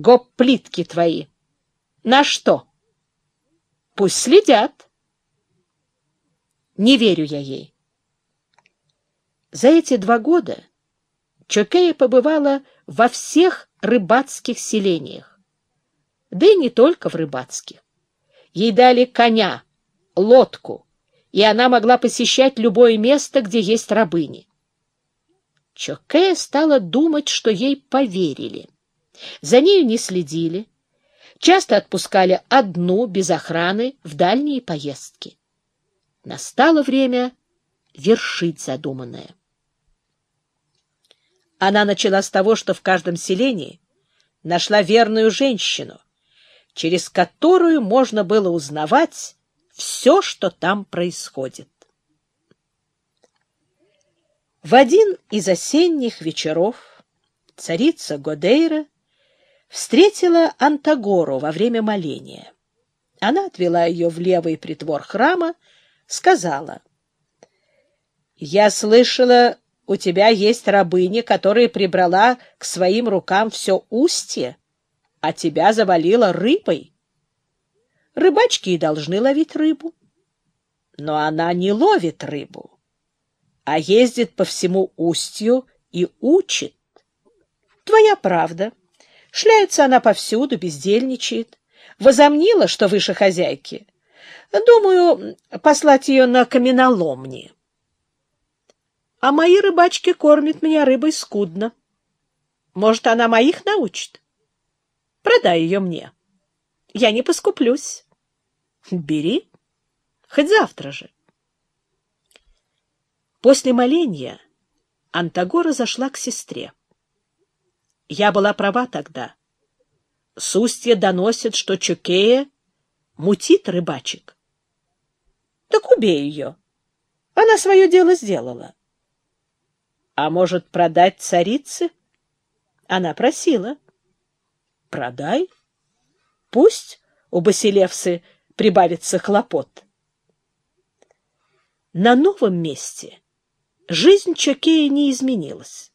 гоп-плитки твои. На что? Пусть следят. Не верю я ей. За эти два года Чокея побывала во всех рыбацких селениях. Да и не только в рыбацких. Ей дали коня, лодку, и она могла посещать любое место, где есть рабыни. Чокея стала думать, что ей поверили. За нею не следили, часто отпускали одну, без охраны, в дальние поездки. Настало время вершить задуманное. Она начала с того, что в каждом селении нашла верную женщину, через которую можно было узнавать все, что там происходит. В один из осенних вечеров царица Годейра встретила Антагору во время моления. Она отвела ее в левый притвор храма, сказала, «Я слышала, у тебя есть рабыня, которая прибрала к своим рукам все устье, а тебя завалила рыбой. Рыбачки и должны ловить рыбу. Но она не ловит рыбу, а ездит по всему устью и учит. Твоя правда. Шляется она повсюду, бездельничает. Возомнила, что выше хозяйки. Думаю, послать ее на каменоломни а мои рыбачки кормят меня рыбой скудно. Может, она моих научит? Продай ее мне. Я не поскуплюсь. Бери, хоть завтра же. После моления Антагора зашла к сестре. Я была права тогда. С устья доносят, что Чукея мутит рыбачек. Так убей ее. Она свое дело сделала. А может, продать царице? Она просила. Продай. Пусть у Басилевсы прибавится хлопот. На новом месте жизнь Чокея не изменилась.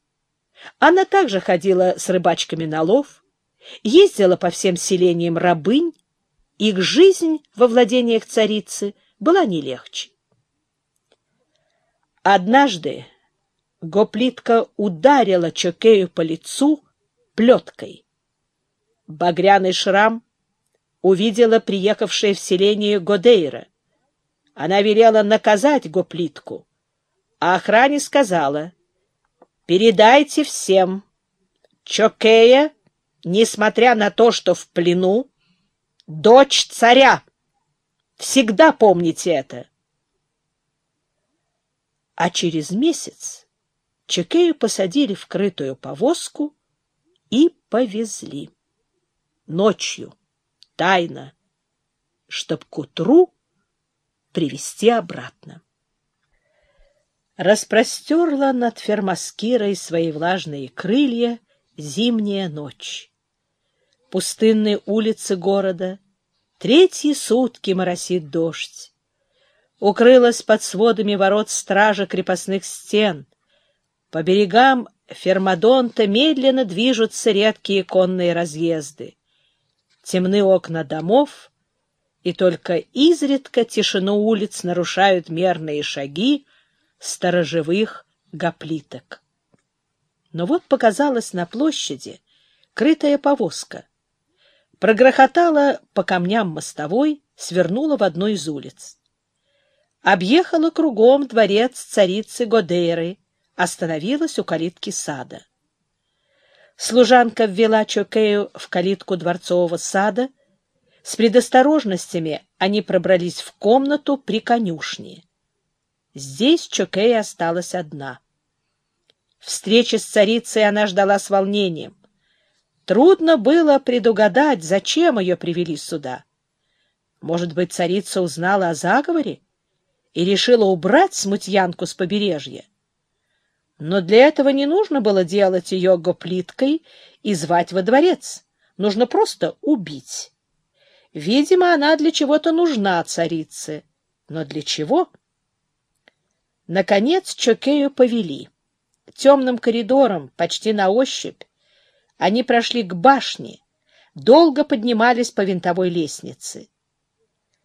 Она также ходила с рыбачками на лов, ездила по всем селениям рабынь, их жизнь во владениях царицы была не легче. Однажды Гоплитка ударила Чокею по лицу плеткой. Багряный шрам увидела приехавшая в селение Годейра. Она велела наказать Гоплитку, а охране сказала, «Передайте всем, Чокея, несмотря на то, что в плену, дочь царя. Всегда помните это». А через месяц Чекею посадили в крытую повозку и повезли. Ночью, тайно, чтоб к утру привести обратно. Распростерла над Фермаскирой свои влажные крылья зимняя ночь. Пустынные улицы города, третьи сутки моросит дождь. Укрылась под сводами ворот стража крепостных стен — по берегам Фермадонта медленно движутся редкие конные разъезды. Темны окна домов, и только изредка тишину улиц нарушают мерные шаги сторожевых гоплиток. Но вот показалась на площади крытая повозка. Прогрохотала по камням мостовой, свернула в одну из улиц. Объехала кругом дворец царицы Годейры, остановилась у калитки сада. Служанка ввела Чокею в калитку дворцового сада. С предосторожностями они пробрались в комнату при конюшне. Здесь Чокея осталась одна. Встречи с царицей она ждала с волнением. Трудно было предугадать, зачем ее привели сюда. Может быть, царица узнала о заговоре и решила убрать смутьянку с побережья. Но для этого не нужно было делать ее гоплиткой и звать во дворец. Нужно просто убить. Видимо, она для чего-то нужна царице. Но для чего? Наконец Чокею повели. Темным коридором, почти на ощупь, они прошли к башне, долго поднимались по винтовой лестнице.